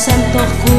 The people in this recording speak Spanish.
santos